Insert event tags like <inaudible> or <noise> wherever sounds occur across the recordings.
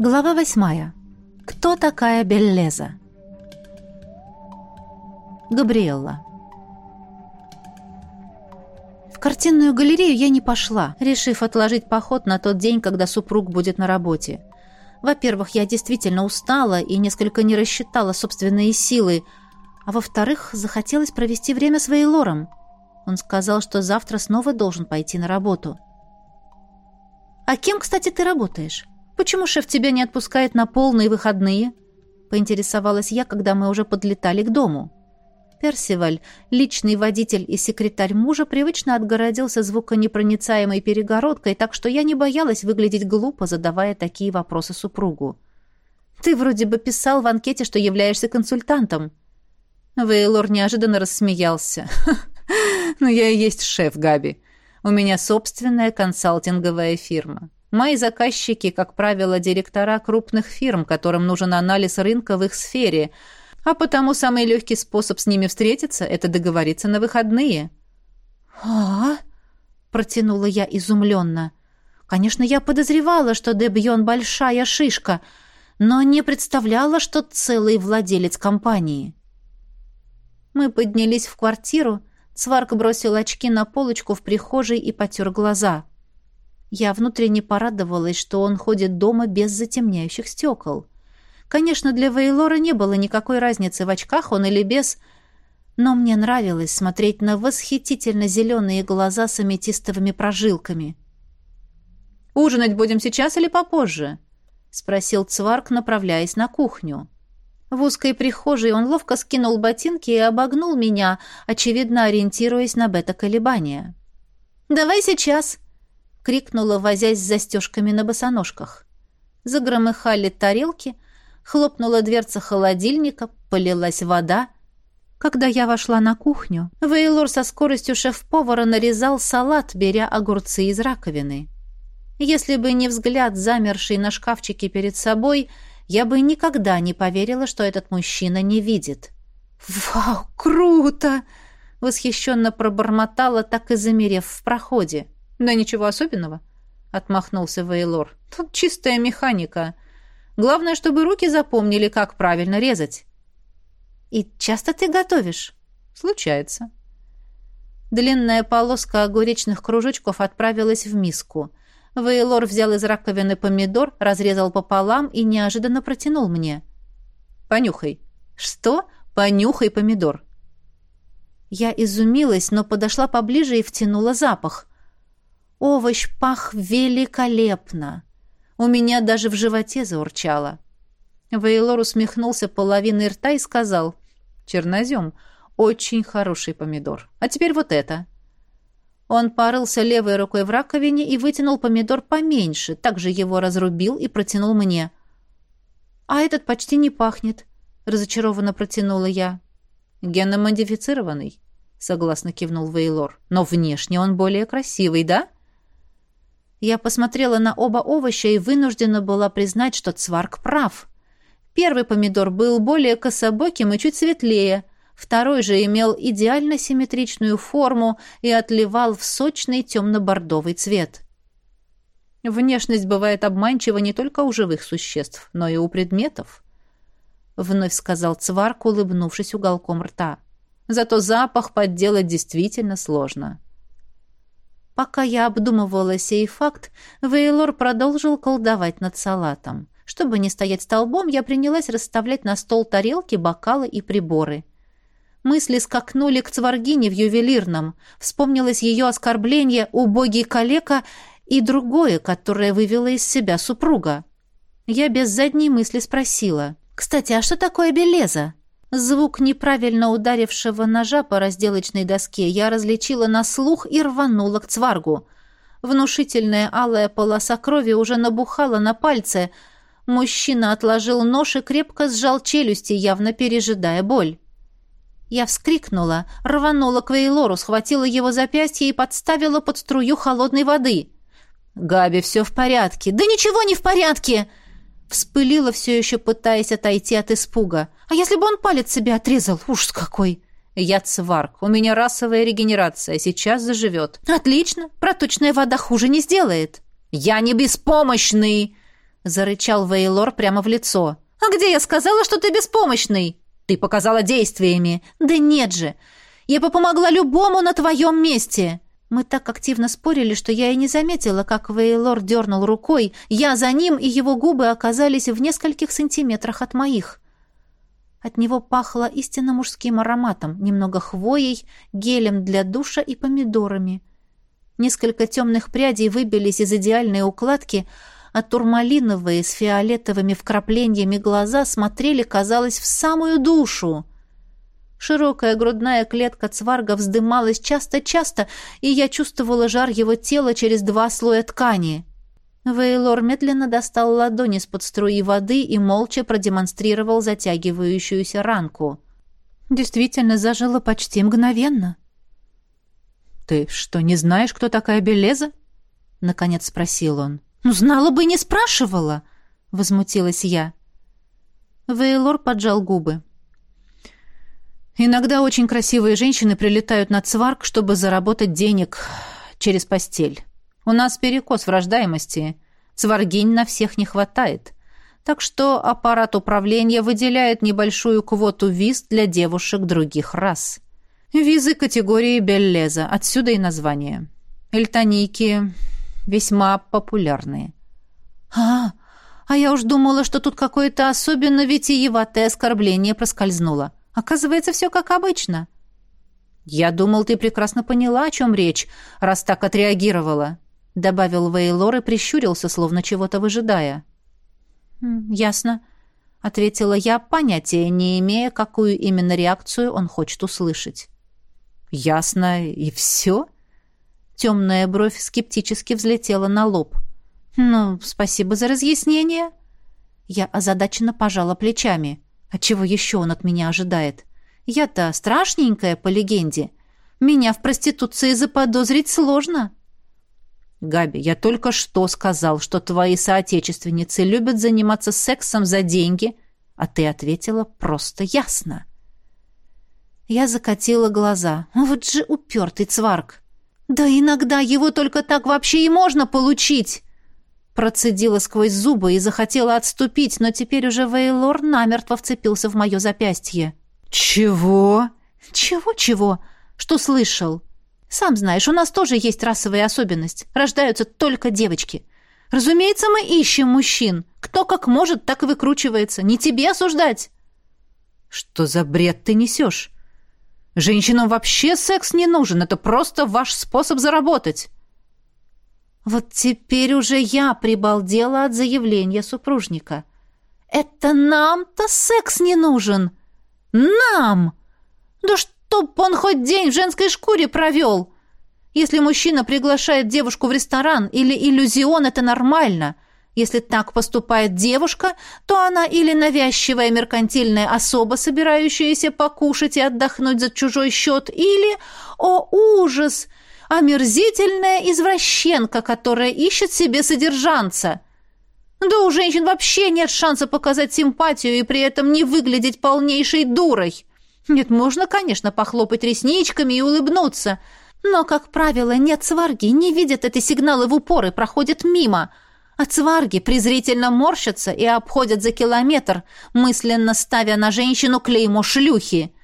Глава восьмая. Кто такая Беллеза? Габриэлла. В картинную галерею я не пошла, решив отложить поход на тот день, когда супруг будет на работе. Во-первых, я действительно устала и несколько не рассчитала собственные силы, а во-вторых, захотелось провести время с Вейлором. Он сказал, что завтра снова должен пойти на работу. «А кем, кстати, ты работаешь?» «Почему шеф тебя не отпускает на полные выходные?» — поинтересовалась я, когда мы уже подлетали к дому. Персиваль, личный водитель и секретарь мужа, привычно отгородился звуконепроницаемой перегородкой, так что я не боялась выглядеть глупо, задавая такие вопросы супругу. «Ты вроде бы писал в анкете, что являешься консультантом». Вейлор неожиданно рассмеялся. <laughs> «Ну, я и есть шеф, Габи. У меня собственная консалтинговая фирма. Мои заказчики, как правило, директора крупных фирм, которым нужен анализ рынка в их сфере, а потому самый легкий способ с ними встретиться – это договориться на выходные». «А?» – протянула я изумленно. «Конечно, я подозревала, что Дебьон большая шишка, но не представляла, что целый владелец компании». Мы поднялись в квартиру, Цварк бросил очки на полочку в прихожей и потер глаза – я внутренне порадовалась, что он ходит дома без затемняющих стекол. Конечно, для Вейлора не было никакой разницы, в очках он или без, но мне нравилось смотреть на восхитительно зеленые глаза с аметистовыми прожилками. «Ужинать будем сейчас или попозже?» — спросил Цварк, направляясь на кухню. В узкой прихожей он ловко скинул ботинки и обогнул меня, очевидно ориентируясь на бета-колебания. «Давай сейчас!» — крикнула, возясь с застежками на босоножках. Загромыхали тарелки, хлопнула дверца холодильника, полилась вода. Когда я вошла на кухню, Вейлор со скоростью шеф-повара нарезал салат, беря огурцы из раковины. Если бы не взгляд, замерший на шкафчике перед собой, я бы никогда не поверила, что этот мужчина не видит. «Вау, круто!» — восхищенно пробормотала, так и замерев в проходе. — «Да ничего особенного», — отмахнулся Вейлор. «Тут чистая механика. Главное, чтобы руки запомнили, как правильно резать». «И часто ты готовишь?» «Случается». Длинная полоска огуречных кружочков отправилась в миску. Вейлор взял из раковины помидор, разрезал пополам и неожиданно протянул мне. «Понюхай». «Что? Понюхай помидор». Я изумилась, но подошла поближе и втянула запах. Овощ пах великолепно. У меня даже в животе заурчало. Вейлор усмехнулся половиной рта и сказал, «Чернозем, очень хороший помидор. А теперь вот это». Он порылся левой рукой в раковине и вытянул помидор поменьше, также его разрубил и протянул мне. «А этот почти не пахнет», — разочарованно протянула я. «Геномодифицированный», — согласно кивнул Вейлор. «Но внешне он более красивый, да?» Я посмотрела на оба овоща и вынуждена была признать, что Цварк прав. Первый помидор был более кособоким и чуть светлее, второй же имел идеально симметричную форму и отливал в сочный темно-бордовый цвет. Внешность бывает обманчива не только у живых существ, но и у предметов, вновь сказал Цварк, улыбнувшись уголком рта. Зато запах подделать действительно сложно. Пока я обдумывала сей факт, Вейлор продолжил колдовать над салатом. Чтобы не стоять столбом, я принялась расставлять на стол тарелки, бокалы и приборы. Мысли скакнули к Цваргине в ювелирном. Вспомнилось ее оскорбление «убогий калека» и другое, которое вывело из себя супруга. Я без задней мысли спросила. «Кстати, а что такое белеза?» Звук неправильно ударившего ножа по разделочной доске я различила на слух и рванула к цваргу. Внушительная алая полоса крови уже набухала на пальце. Мужчина отложил нож и крепко сжал челюсти, явно пережидая боль. Я вскрикнула, рванула к Вейлору, схватила его запястье и подставила под струю холодной воды. «Габи, все в порядке». «Да ничего не в порядке!» Вспылила все еще, пытаясь отойти от испуга. «А если бы он палец себе отрезал? Ужас какой!» «Я цварк. У меня расовая регенерация. Сейчас заживет». «Отлично. Проточная вода хуже не сделает». «Я не беспомощный!» — зарычал Вейлор прямо в лицо. «А где я сказала, что ты беспомощный?» «Ты показала действиями». «Да нет же! Я бы помогла любому на твоем месте!» Мы так активно спорили, что я и не заметила, как Вейлор дернул рукой. Я за ним, и его губы оказались в нескольких сантиметрах от моих. От него пахло истинно мужским ароматом, немного хвоей, гелем для душа и помидорами. Несколько темных прядей выбились из идеальной укладки, а турмалиновые с фиолетовыми вкраплениями глаза смотрели, казалось, в самую душу. Широкая грудная клетка цварга вздымалась часто-часто, и я чувствовала жар его тела через два слоя ткани. Вейлор медленно достал ладони из-под струи воды и молча продемонстрировал затягивающуюся ранку. Действительно зажила почти мгновенно. «Ты что, не знаешь, кто такая Белеза?» — наконец спросил он. «Ну, знала бы, не спрашивала!» — возмутилась я. Вейлор поджал губы. Иногда очень красивые женщины прилетают на цварк, чтобы заработать денег через постель. У нас перекос в рождаемости. Цваргинь на всех не хватает. Так что аппарат управления выделяет небольшую квоту виз для девушек других рас. Визы категории Беллеза, отсюда и название. Эльтоники весьма популярные. «А, а я уж думала, что тут какое-то особенно витиеватое оскорбление проскользнуло. Оказывается, все как обычно. Я думал, ты прекрасно поняла, о чем речь, раз так отреагировала, добавил Вейлор и прищурился, словно чего-то выжидая. Ясно, ответила я, понятия не имея, какую именно реакцию он хочет услышать. Ясно и все? Темная бровь скептически взлетела на лоб. «Ну, спасибо за разъяснение». Я озадаченно пожала плечами. А чего еще он от меня ожидает? Я-то страшненькая, по легенде. Меня в проституции заподозрить сложно. Габи, я только что сказал, что твои соотечественницы любят заниматься сексом за деньги, а ты ответила просто ясно. Я закатила глаза. Вот же упертый цварк. Да иногда его только так вообще и можно получить. Процедила сквозь зубы и захотела отступить, но теперь уже Вейлор намертво вцепился в мое запястье. «Чего?» «Чего-чего? Что слышал?» «Сам знаешь, у нас тоже есть расовая особенность. Рождаются только девочки. Разумеется, мы ищем мужчин. Кто как может, так и выкручивается. Не тебе осуждать». «Что за бред ты несешь? Женщинам вообще секс не нужен. Это просто ваш способ заработать». Вот теперь уже я прибалдела от заявления супружника. «Это нам-то секс не нужен! Нам! Да чтоб он хоть день в женской шкуре провел! Если мужчина приглашает девушку в ресторан или иллюзион, это нормально. Если так поступает девушка, то она или навязчивая меркантильная особа, собирающаяся покушать и отдохнуть за чужой счет, или, о ужас, омерзительная извращенка, которая ищет себе содержанца. Да у женщин вообще нет шанса показать симпатию и при этом не выглядеть полнейшей дурой. Нет, можно, конечно, похлопать ресничками и улыбнуться, но, как правило, нет сварги, не видят эти сигналы в упор и проходят мимо. А цварги презрительно морщатся и обходят за километр, мысленно ставя на женщину клеймо шлюхи.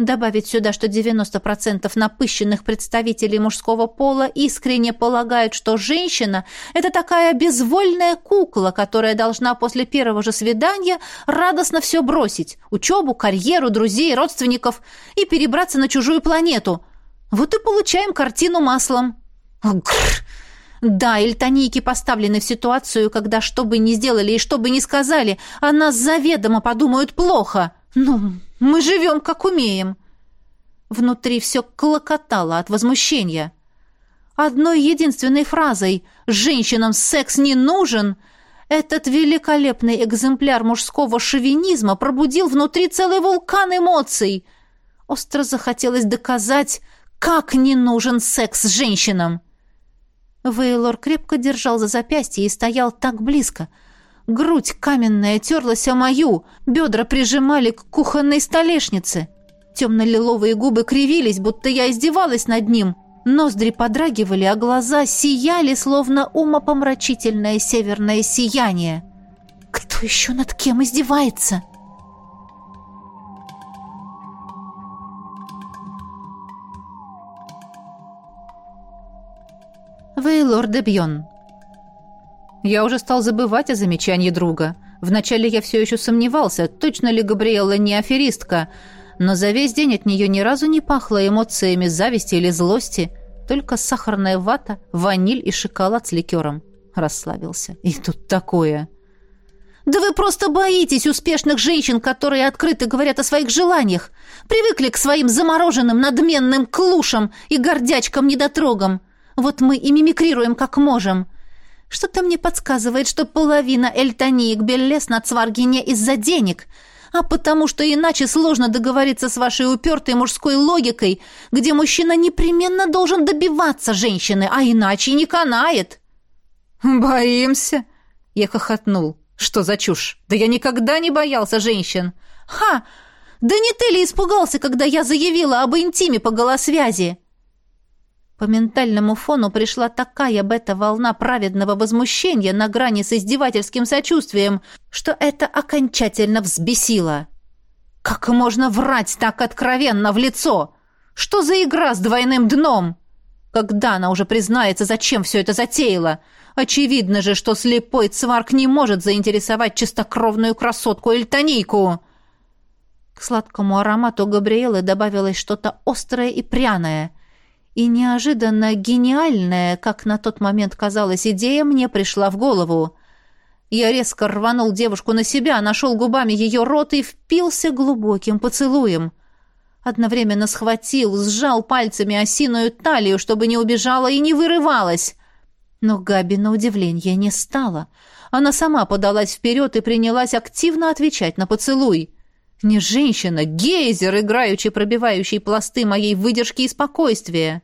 Добавить сюда, что 90% напыщенных представителей мужского пола искренне полагают, что женщина – это такая безвольная кукла, которая должна после первого же свидания радостно все бросить – учебу, карьеру, друзей, родственников – и перебраться на чужую планету. Вот и получаем картину маслом. Гррр. Да, эльтонийки поставлены в ситуацию, когда что бы ни сделали и что бы ни сказали, о нас заведомо подумают плохо. Ну, мы живем, как умеем. Внутри все клокотало от возмущения. Одной единственной фразой «женщинам секс не нужен» этот великолепный экземпляр мужского шовинизма пробудил внутри целый вулкан эмоций. Остро захотелось доказать, как не нужен секс женщинам. Вейлор крепко держал за запястье и стоял так близко — Грудь каменная терлась о мою, бедра прижимали к кухонной столешнице. Темно-лиловые губы кривились, будто я издевалась над ним. Ноздри подрагивали, а глаза сияли, словно умопомрачительное северное сияние. Кто еще над кем издевается? Вы лорд Дебьон. Я уже стал забывать о замечании друга. Вначале я все еще сомневался, точно ли Габриэлла не аферистка, но за весь день от нее ни разу не пахло эмоциями зависти или злости, только сахарная вата, ваниль и шоколад с ликером. Расслабился. И тут такое. «Да вы просто боитесь успешных женщин, которые открыто говорят о своих желаниях. Привыкли к своим замороженным, надменным клушам и гордячкам-недотрогам. Вот мы и мимикрируем как можем. Что-то мне подсказывает, что половина эльтониек Беллес на Цваргине из-за денег — а потому что иначе сложно договориться с вашей упертой мужской логикой, где мужчина непременно должен добиваться женщины, а иначе не канает». «Боимся?» — я хохотнул. «Что за чушь? Да я никогда не боялся женщин!» «Ха! Да не ты ли испугался, когда я заявила об интиме по голосвязи?» По ментальному фону пришла такая бета-волна праведного возмущения на грани с издевательским сочувствием, что это окончательно взбесило. «Как можно врать так откровенно в лицо? Что за игра с двойным дном?» Когда она уже признается, зачем все это затеяла? Очевидно же, что слепой цварк не может заинтересовать чистокровную красотку Эльтонийку. К сладкому аромату Габриэлы добавилось что-то острое и пряное — и неожиданно гениальная, как на тот момент казалось, идея мне пришла в голову. Я резко рванул девушку на себя, нашел губами ее рот и впился глубоким поцелуем. Одновременно схватил, сжал пальцами осиную талию, чтобы не убежала и не вырывалась. Но Габи на удивление не стала. Она сама подалась вперед и принялась активно отвечать на поцелуй. Не женщина, гейзер, играючи пробивающий пласты моей выдержки и спокойствия.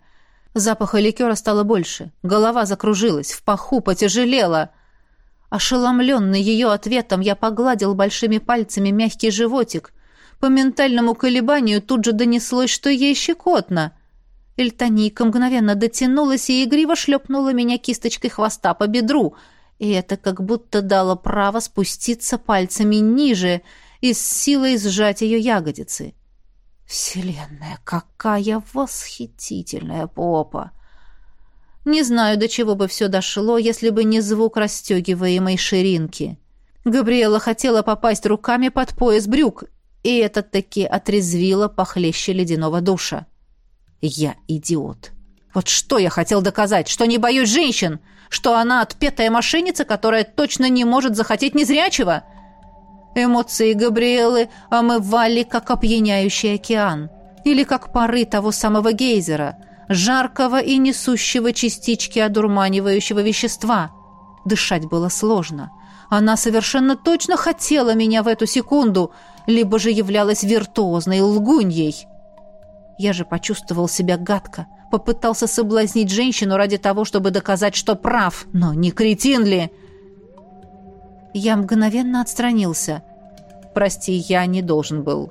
Запаха ликера стало больше. Голова закружилась, в паху потяжелела. Ошеломленный ее ответом, я погладил большими пальцами мягкий животик. По ментальному колебанию тут же донеслось, что ей щекотно. Эльтонийка мгновенно дотянулась и игриво шлепнула меня кисточкой хвоста по бедру. И это как будто дало право спуститься пальцами ниже — и с силой сжать ее ягодицы. Вселенная, какая восхитительная попа! Не знаю, до чего бы все дошло, если бы не звук расстегиваемой ширинки. Габриэла хотела попасть руками под пояс брюк, и это таки отрезвило похлеще ледяного душа. Я идиот. Вот что я хотел доказать? Что не боюсь женщин? Что она отпетая мошенница, которая точно не может захотеть незрячего? — Эмоции Габриэлы омывали, как опьяняющий океан. Или как пары того самого гейзера, жаркого и несущего частички одурманивающего вещества. Дышать было сложно. Она совершенно точно хотела меня в эту секунду, либо же являлась виртуозной лгуньей. Я же почувствовал себя гадко, попытался соблазнить женщину ради того, чтобы доказать, что прав, но не кретин ли?» Я мгновенно отстранился. «Прости, я не должен был».